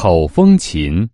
口风琴。